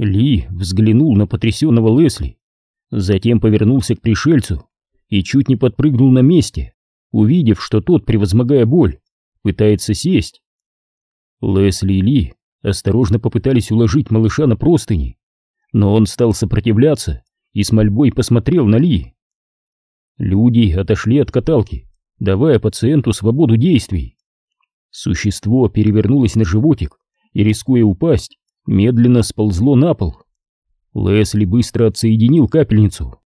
Ли взглянул на потрясенного Лесли, затем повернулся к пришельцу и чуть не подпрыгнул на месте, увидев, что тот, превозмогая боль, пытается сесть. Лесли и Ли осторожно попытались уложить малыша на простыни, но он стал сопротивляться и с мольбой посмотрел на Ли. Люди отошли от каталки, давая пациенту свободу действий. Существо перевернулось на животик и, рискуя упасть, медленно сползло на пол. Лесли быстро отсоединил капельницу.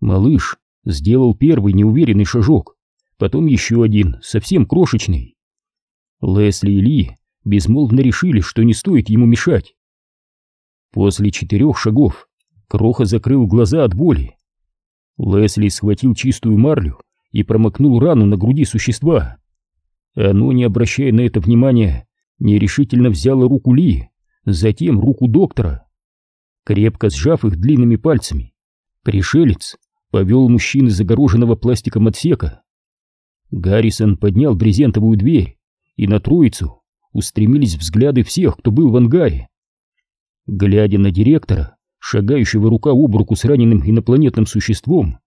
Малыш сделал первый неуверенный шажок, потом еще один, совсем крошечный. Лесли и Ли безмолвно решили, что не стоит ему мешать. После четырех шагов Кроха закрыл глаза от боли. Лесли схватил чистую марлю и промокнул рану на груди существа. Оно, не обращая на это внимания, нерешительно взяло руку Ли, затем руку доктора. Крепко сжав их длинными пальцами, пришелец повел мужчин из загороженного пластиком отсека. Гаррисон поднял брезентовую дверь, и на троицу устремились взгляды всех, кто был в ангаре. Глядя на директора, шагающего рука об руку с раненым инопланетным существом,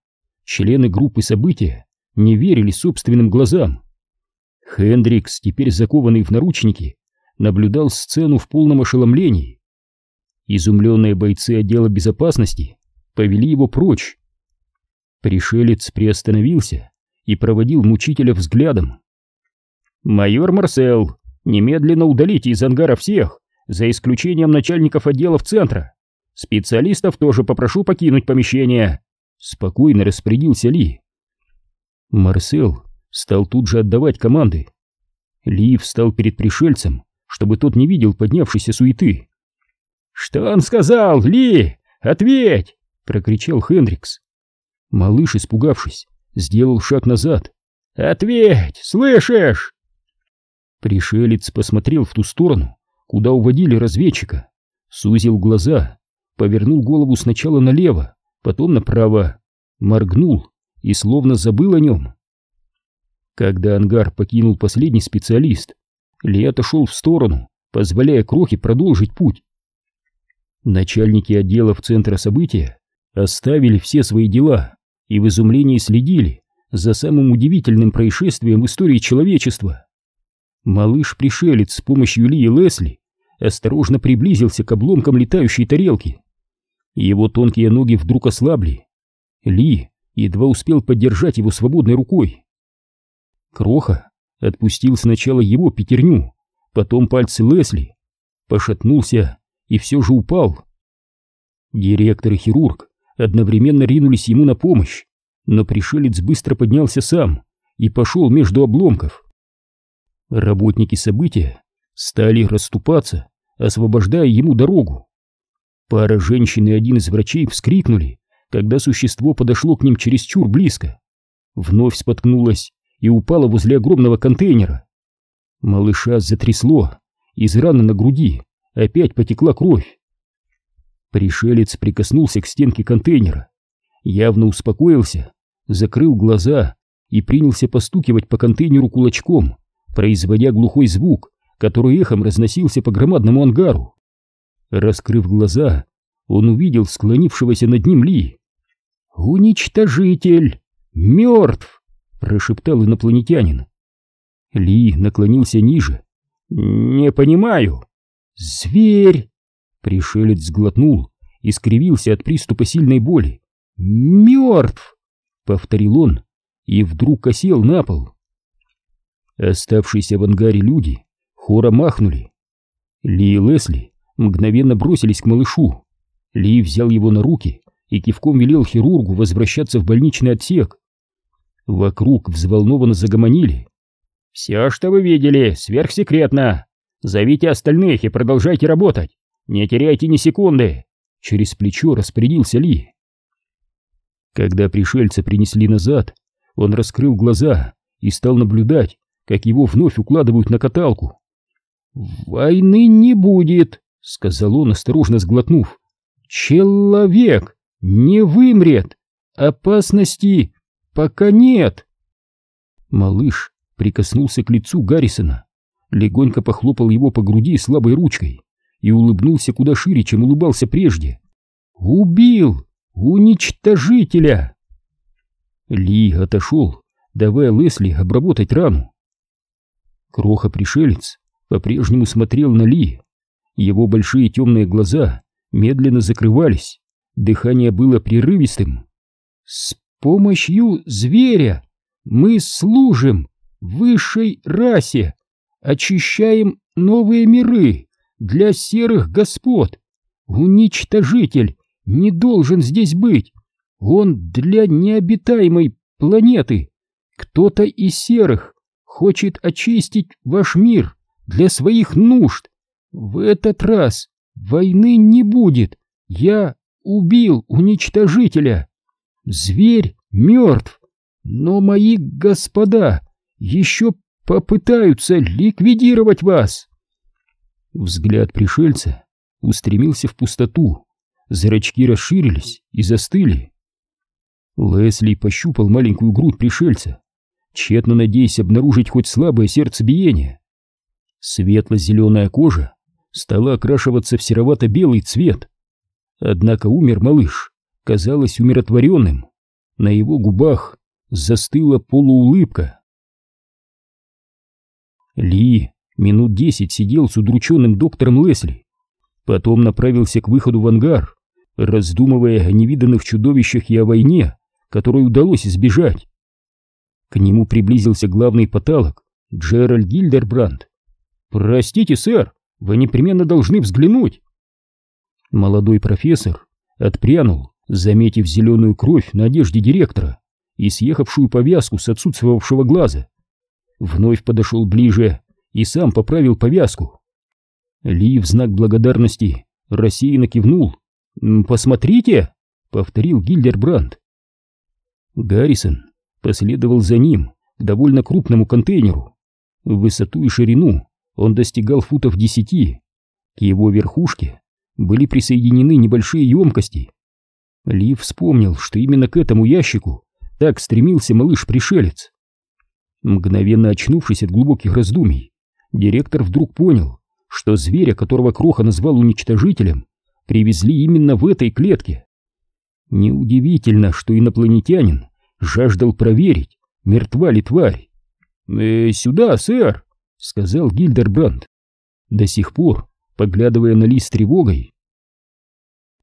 члены группы события не верили собственным глазам. Хендрикс, теперь закованный в наручники, наблюдал сцену в полном ошеломлении. Изумленные бойцы отдела безопасности повели его прочь. Пришелец приостановился и проводил мучителя взглядом. «Майор Марсел, немедленно удалите из ангара всех, за исключением начальников отделов центра. Специалистов тоже попрошу покинуть помещение», — спокойно распорядился Ли. Марсел стал тут же отдавать команды. Ли встал перед пришельцем, чтобы тот не видел поднявшейся суеты. «Что он сказал, Ли? Ответь!» — прокричал Хендрикс. Малыш, испугавшись, сделал шаг назад. «Ответь! Слышишь?» Пришелец посмотрел в ту сторону, куда уводили разведчика, сузил глаза, повернул голову сначала налево, потом направо, моргнул и словно забыл о нем. Когда ангар покинул последний специалист, Ли отошел в сторону, позволяя Крохе продолжить путь. Начальники отделов центра события оставили все свои дела и в изумлении следили за самым удивительным происшествием в истории человечества. Малыш-пришелец с помощью Ли и Лесли осторожно приблизился к обломкам летающей тарелки. Его тонкие ноги вдруг ослабли. Ли едва успел поддержать его свободной рукой. Кроха отпустил сначала его пятерню, потом пальцы Лесли, пошатнулся и все же упал. Директор и хирург одновременно ринулись ему на помощь, но пришелец быстро поднялся сам и пошел между обломков. Работники события стали расступаться, освобождая ему дорогу. Пара женщин и один из врачей вскрикнули, когда существо подошло к ним чересчур близко. Вновь споткнулось и упало возле огромного контейнера. Малыша затрясло, из раны на груди опять потекла кровь. Пришелец прикоснулся к стенке контейнера, явно успокоился, закрыл глаза и принялся постукивать по контейнеру кулачком, производя глухой звук, который эхом разносился по громадному ангару. Раскрыв глаза, он увидел склонившегося над ним Ли. «Уничтожитель! Мертв!» — прошептал инопланетянин. Ли наклонился ниже. «Не понимаю». «Зверь!» Пришелец сглотнул и скривился от приступа сильной боли. «Мертв!» — повторил он и вдруг осел на пол. Оставшиеся в ангаре люди хором махнули. Ли и Лесли мгновенно бросились к малышу. Ли взял его на руки и кивком велел хирургу возвращаться в больничный отсек. Вокруг взволнованно загомонили. «Все, что вы видели, сверхсекретно. Зовите остальных и продолжайте работать. Не теряйте ни секунды!» Через плечо распорядился Ли. Когда пришельца принесли назад, он раскрыл глаза и стал наблюдать, как его вновь укладывают на каталку. «Войны не будет», — сказал он, осторожно сглотнув. «Человек не вымрет! Опасности пока нет!» Малыш прикоснулся к лицу Гаррисона, легонько похлопал его по груди слабой ручкой и улыбнулся куда шире, чем улыбался прежде. «Убил! Уничтожителя!» Ли отошел, давая Лесли обработать рану. Кроха-пришелец по-прежнему смотрел на Ли. Его большие темные глаза медленно закрывались, дыхание было прерывистым. «С помощью зверя мы служим высшей расе, очищаем новые миры для серых господ. Уничтожитель не должен здесь быть, он для необитаемой планеты. Кто-то из серых хочет очистить ваш мир для своих нужд. В этот раз войны не будет. Я убил уничтожителя. Зверь мертв, но мои господа еще попытаются ликвидировать вас. Взгляд пришельца устремился в пустоту. Зрачки расширились и застыли. Лесли пощупал маленькую грудь пришельца, тщетно надеясь обнаружить хоть слабое сердцебиение. Светло-зеленая кожа стала окрашиваться в серовато-белый цвет. Однако умер малыш, казалось умиротворенным. На его губах застыла полуулыбка. Ли минут десять сидел с удрученным доктором Лесли, потом направился к выходу в ангар, раздумывая о невиданных чудовищах и о войне, которой удалось избежать. К нему приблизился главный патолог Джеральд Гильдербранд. «Простите, сэр, вы непременно должны взглянуть!» Молодой профессор отпрянул, заметив зеленую кровь на одежде директора и съехавшую повязку с отсутствовавшего глаза. Вновь подошел ближе и сам поправил повязку. Ли в знак благодарности рассеянно кивнул. «Посмотрите!» — повторил Гильдербранд. Гаррисон последовал за ним к довольно крупному контейнеру. В высоту и ширину он достигал футов десяти. К его верхушке были присоединены небольшие емкости. Ли вспомнил, что именно к этому ящику так стремился малыш-пришелец. Мгновенно очнувшись от глубоких раздумий, директор вдруг понял, что зверя, которого Кроха назвал уничтожителем, привезли именно в этой клетке. Неудивительно, что инопланетянин жаждал проверить, мертва ли тварь. «Э, «Сюда, сэр!» — сказал Гильдербранд, до сих пор поглядывая на лист тревогой.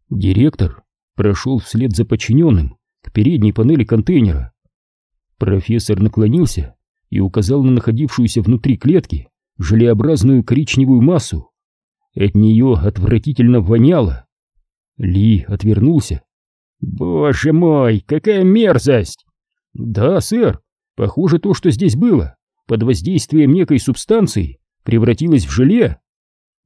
Директор прошел вслед за подчиненным к передней панели контейнера. Профессор наклонился и указал на находившуюся внутри клетки желеобразную коричневую массу. От нее отвратительно воняло. Ли отвернулся. «Боже мой, какая мерзость!» «Да, сэр, похоже, то, что здесь было, под воздействием некой субстанции, превратилось в желе».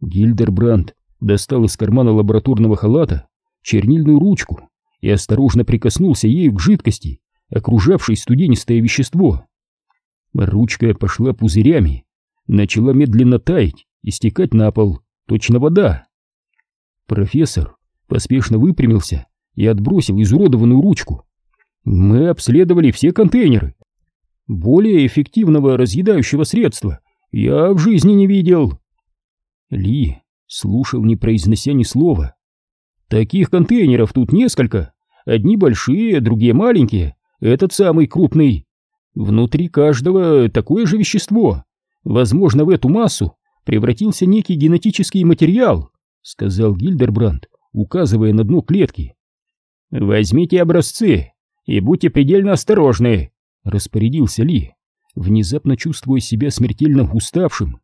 Гильдербранд достал из кармана лабораторного халата чернильную ручку и осторожно прикоснулся ею к жидкости, окружавшей студенистое вещество. Ручка пошла пузырями, начала медленно таять и стекать на пол, точно вода. Профессор поспешно выпрямился и отбросил изуродованную ручку. Мы обследовали все контейнеры. Более эффективного разъедающего средства я в жизни не видел. Ли слушал, не произнося ни слова. Таких контейнеров тут несколько. Одни большие, другие маленькие. Этот самый крупный. Внутри каждого такое же вещество. Возможно, в эту массу превратился некий генетический материал, сказал Гильдербранд, указывая на дно клетки. Возьмите образцы и будьте предельно осторожны, распорядился Ли, внезапно чувствуя себя смертельно уставшим.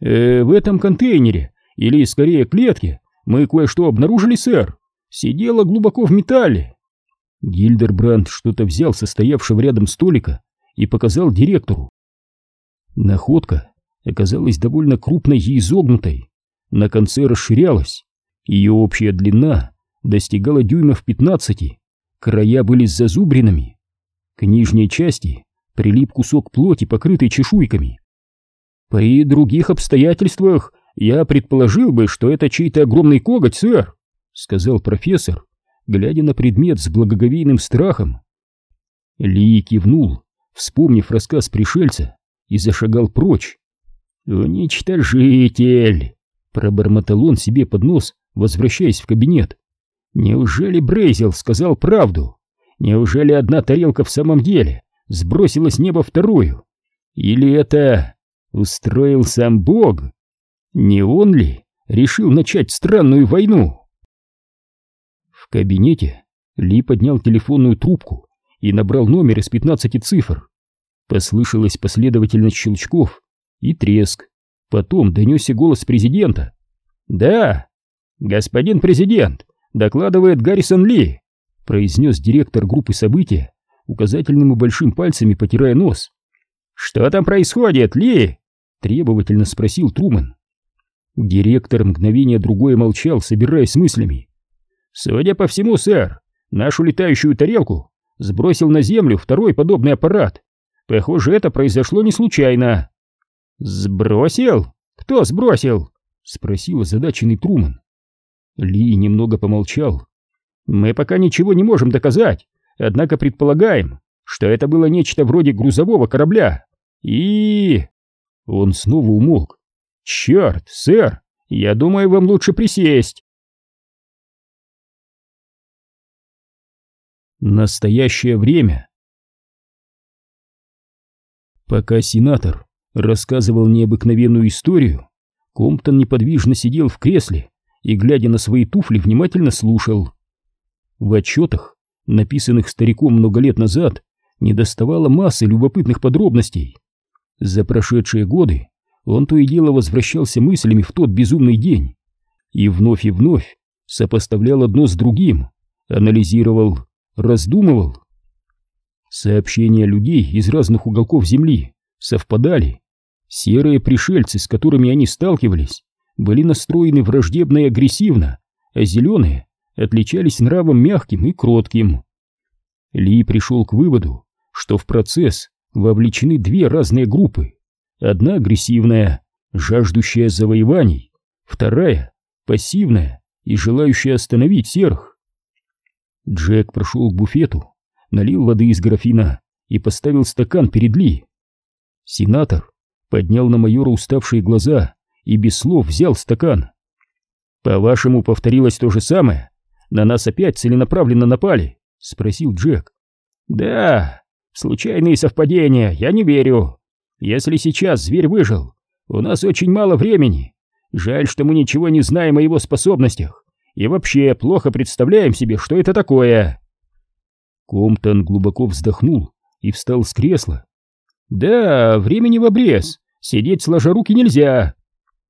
Э, в этом контейнере, или скорее клетке, мы кое-что обнаружили, сэр. Сидела глубоко в металле. Гильдербранд что-то взял со стоявшего рядом столика и показал директору. Находка оказалась довольно крупной и изогнутой. На конце расширялась. Ее общая длина достигала дюймов 15. Края были с зазубринами. К нижней части прилип кусок плоти, покрытый чешуйками. При других обстоятельствах я предположил бы, что это чей-то огромный коготь, сэр, сказал профессор, глядя на предмет с благоговейным страхом. Ли кивнул, вспомнив рассказ пришельца, и зашагал прочь. «Уничтожитель!» — Пробормотал он себе под нос, возвращаясь в кабинет. Неужели Брейзел сказал правду? Неужели одна тарелка в самом деле сбросила с неба вторую? Или это устроил сам Бог? Не он ли решил начать странную войну? В кабинете Ли поднял телефонную трубку и набрал номер из 15 цифр. Послышалась последовательность щелчков и треск. Потом донесся голос президента. «Да, господин президент, докладывает Гаррисон Ли», произнес директор группы события, указательным и большим пальцами потирая нос. «Что там происходит, Ли?» требовательно спросил Трумэн. Директор мгновение другое молчал, собираясь с мыслями. «Судя по всему, сэр, нашу летающую тарелку сбросил на землю второй подобный аппарат. Похоже, это произошло не случайно». «Сбросил? Кто сбросил?» — спросил озадаченный Труман. Ли немного помолчал. «Мы пока ничего не можем доказать, однако предполагаем, что это было нечто вроде грузового корабля. И...» Он снова умолк. «Черт, сэр, я думаю, вам лучше присесть». Настоящее время. Пока сенатор рассказывал необыкновенную историю, Комптон неподвижно сидел в кресле и, глядя на свои туфли, внимательно слушал. В отчетах, написанных стариком много лет назад, недоставало массы любопытных подробностей. За прошедшие годы он то и дело возвращался мыслями в тот безумный день и вновь и вновь сопоставлял одно с другим, анализировал, раздумывал. Сообщения людей из разных уголков Земли совпадали. Серые пришельцы, с которыми они сталкивались, были настроены враждебно и агрессивно, а зеленые отличались нравом мягким и кротким. Ли пришел к выводу, что в процесс вовлечены две разные группы. Одна агрессивная, жаждущая завоеваний, вторая пассивная и желающая остановить серых. Джек прошел к буфету, налил воды из графина и поставил стакан перед Ли. Сенатор поднял на майора уставшие глаза и без слов взял стакан. «По-вашему, повторилось то же самое? На нас опять целенаправленно напали?» — спросил Джек. «Да, случайные совпадения, я не верю. Если сейчас зверь выжил, у нас очень мало времени. Жаль, что мы ничего не знаем о его способностях и вообще плохо представляем себе, что это такое». Комптон глубоко вздохнул и встал с кресла. «Да, времени в обрез. Сидеть сложа руки нельзя.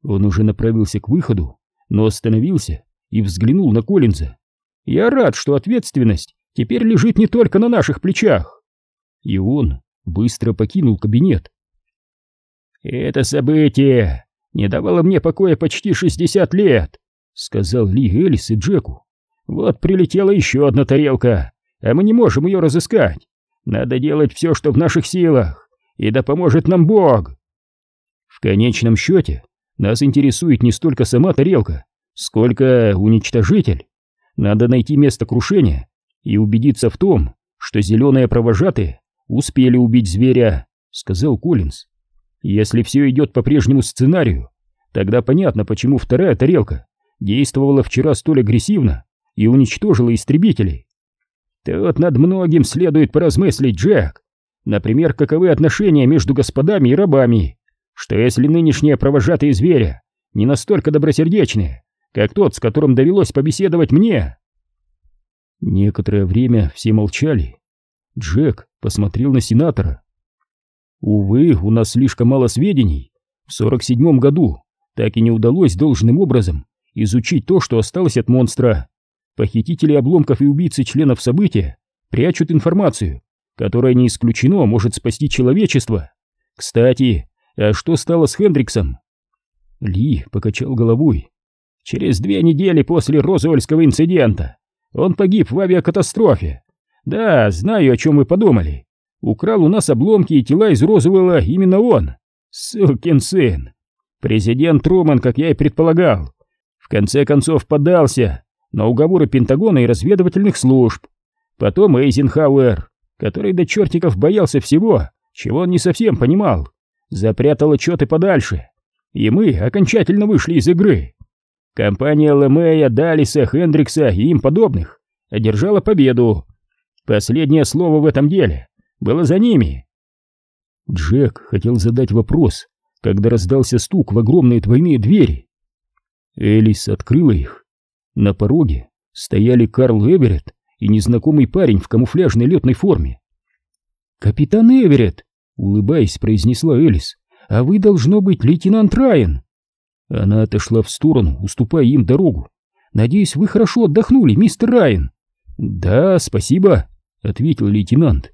Он уже направился к выходу, но остановился и взглянул на Коллинза. Я рад, что ответственность теперь лежит не только на наших плечах. И он быстро покинул кабинет. Это событие не давало мне покоя почти 60 лет, сказал Ли Элис и Джеку. Вот прилетела еще одна тарелка, а мы не можем ее разыскать. Надо делать все, что в наших силах, и да поможет нам Бог. В конечном счете, нас интересует не столько сама тарелка, сколько уничтожитель. Надо найти место крушения и убедиться в том, что зеленые провожатые успели убить зверя, сказал Коллинз. Если все идет по прежнему сценарию, тогда понятно, почему вторая тарелка действовала вчера столь агрессивно и уничтожила истребителей. Тут над многим следует поразмыслить, Джек. Например, каковы отношения между господами и рабами что если нынешние провожатые зверя не настолько добросердечные, как тот, с которым довелось побеседовать мне? Некоторое время все молчали. Джек посмотрел на сенатора. Увы, у нас слишком мало сведений. В сорок седьмом году так и не удалось должным образом изучить то, что осталось от монстра. Похитители обломков и убийцы членов события прячут информацию, которая не исключено может спасти человечество. Кстати, а что стало с Хендриксом? Ли покачал головой. Через две недели после Розуэльского инцидента он погиб в авиакатастрофе. Да, знаю, о чем вы подумали. Украл у нас обломки и тела из Розуэлла именно он. Сукин сын. Президент Труман, как я и предполагал, в конце концов поддался на уговоры Пентагона и разведывательных служб. Потом Эйзенхауэр, который до чертиков боялся всего, чего он не совсем понимал запрятал отчеты подальше, и мы окончательно вышли из игры. Компания Лемея, Далиса, Хендрикса и им подобных одержала победу. Последнее слово в этом деле было за ними. Джек хотел задать вопрос, когда раздался стук в огромные двойные двери. Элис открыла их. На пороге стояли Карл Эверетт и незнакомый парень в камуфляжной летной форме. «Капитан Эверетт!» — улыбаясь, произнесла Элис. «А вы, должно быть, лейтенант Райан!» Она отошла в сторону, уступая им дорогу. «Надеюсь, вы хорошо отдохнули, мистер Райан?» «Да, спасибо», — ответил лейтенант.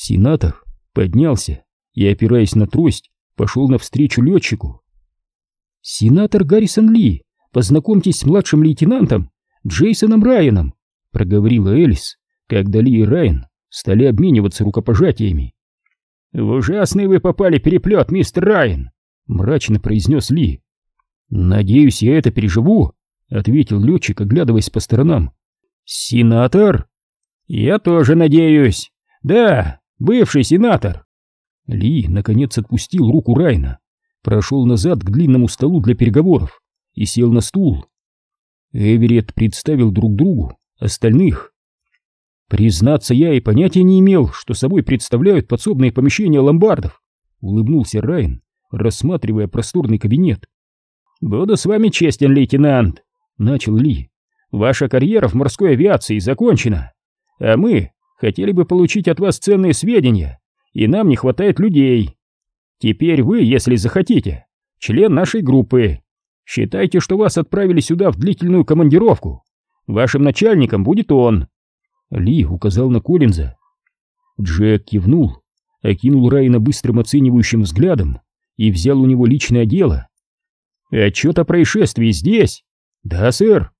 Сенатор поднялся и, опираясь на трость, пошел навстречу летчику. «Сенатор Гаррисон Ли, познакомьтесь с младшим лейтенантом Джейсоном Райаном», — проговорила Элис, когда Ли и Райан стали обмениваться рукопожатиями. «В ужасный вы попали переплет, мистер Райан», — мрачно произнес Ли. «Надеюсь, я это переживу», — ответил летчик, оглядываясь по сторонам. «Сенатор?» «Я тоже надеюсь. Да, бывший сенатор». Ли, наконец, отпустил руку Райна, прошел назад к длинному столу для переговоров и сел на стул. Эверетт представил друг другу остальных. «Признаться, я и понятия не имел, что собой представляют подсобные помещения ломбардов», — улыбнулся Райн, рассматривая просторный кабинет. «Буду с вами честен, лейтенант», — начал Ли. «Ваша карьера в морской авиации закончена, а мы хотели бы получить от вас ценные сведения, и нам не хватает людей. Теперь вы, если захотите, член нашей группы. Считайте, что вас отправили сюда в длительную командировку. Вашим начальником будет он». Ли указал на Коллинза. Джек кивнул, окинул Райна быстрым оценивающим взглядом и взял у него личное дело. «Отчет о происшествии здесь?» «Да, сэр».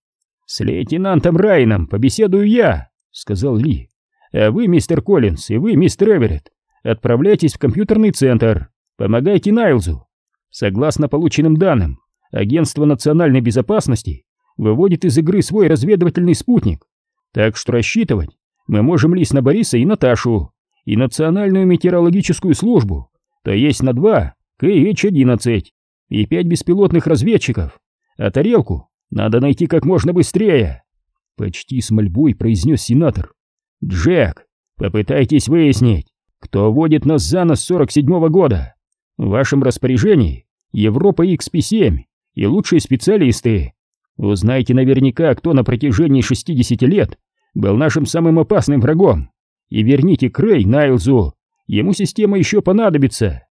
«С лейтенантом Райном побеседую я», — сказал Ли. «А вы, мистер Коллинз, и вы, мистер Эверетт, отправляйтесь в компьютерный центр, помогайте Найлзу. Согласно полученным данным, Агентство национальной безопасности выводит из игры свой разведывательный спутник, так что рассчитывать мы можем лишь на Бориса и Наташу, и Национальную метеорологическую службу, то есть на два КХ-11 и пять беспилотных разведчиков, а тарелку надо найти как можно быстрее. Почти с мольбой произнес сенатор. Джек, попытайтесь выяснить, кто водит нас за нос 47-го года. В вашем распоряжении Европа XP7 и лучшие специалисты. Узнайте наверняка, кто на протяжении 60 лет был нашим самым опасным врагом, и верните Крей Найлзу, ему система еще понадобится.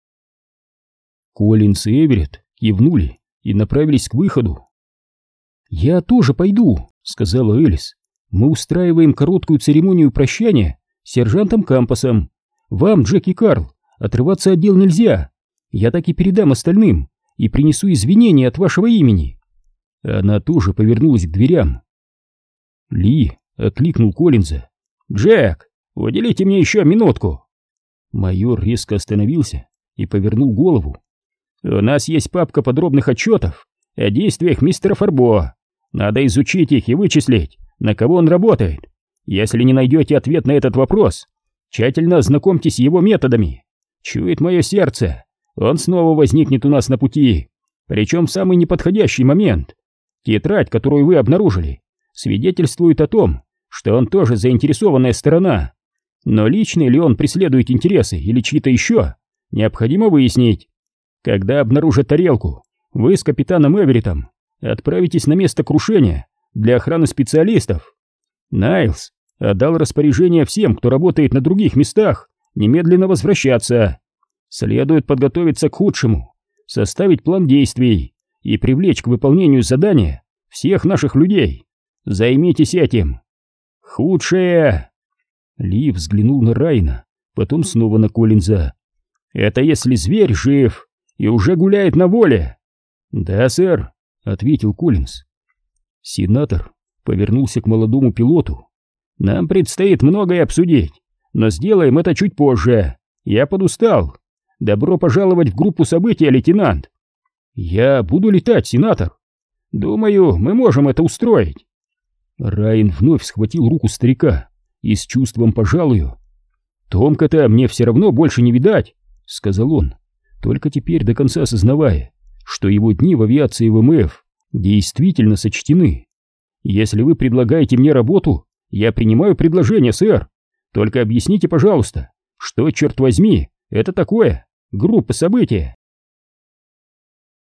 Коллинс и Эверетт кивнули и направились к выходу. «Я тоже пойду», — сказала Элис. «Мы устраиваем короткую церемонию прощания с сержантом Кампасом. Вам, Джек и Карл, отрываться от дел нельзя. Я так и передам остальным и принесу извинения от вашего имени». Она тоже повернулась к дверям. Ли окликнул Коллинза. «Джек, уделите мне еще минутку!» Майор резко остановился и повернул голову. У нас есть папка подробных отчетов о действиях мистера Фарбо. Надо изучить их и вычислить, на кого он работает. Если не найдете ответ на этот вопрос, тщательно ознакомьтесь с его методами. Чует мое сердце, он снова возникнет у нас на пути, причем в самый неподходящий момент. Тетрадь, которую вы обнаружили, свидетельствует о том, что он тоже заинтересованная сторона. Но личные ли он преследует интересы или чьи-то еще, необходимо выяснить. Когда обнаружат тарелку, вы с капитаном Эверитом отправитесь на место крушения для охраны специалистов. Найлс отдал распоряжение всем, кто работает на других местах, немедленно возвращаться. Следует подготовиться к худшему, составить план действий и привлечь к выполнению задания всех наших людей. Займитесь этим. Худшее... Ли взглянул на Райна, потом снова на Коллинза. Это если зверь жив и уже гуляет на воле. Да, сэр, ответил Коллинз. Сенатор повернулся к молодому пилоту. Нам предстоит многое обсудить, но сделаем это чуть позже. Я подустал. Добро пожаловать в группу событий, лейтенант. Я буду летать, сенатор. Думаю, мы можем это устроить. Райан вновь схватил руку старика и с чувством пожалую. «Томка-то мне все равно больше не видать», — сказал он только теперь до конца осознавая, что его дни в авиации ВМФ действительно сочтены. Если вы предлагаете мне работу, я принимаю предложение, сэр. Только объясните, пожалуйста, что, черт возьми, это такое? Группа события.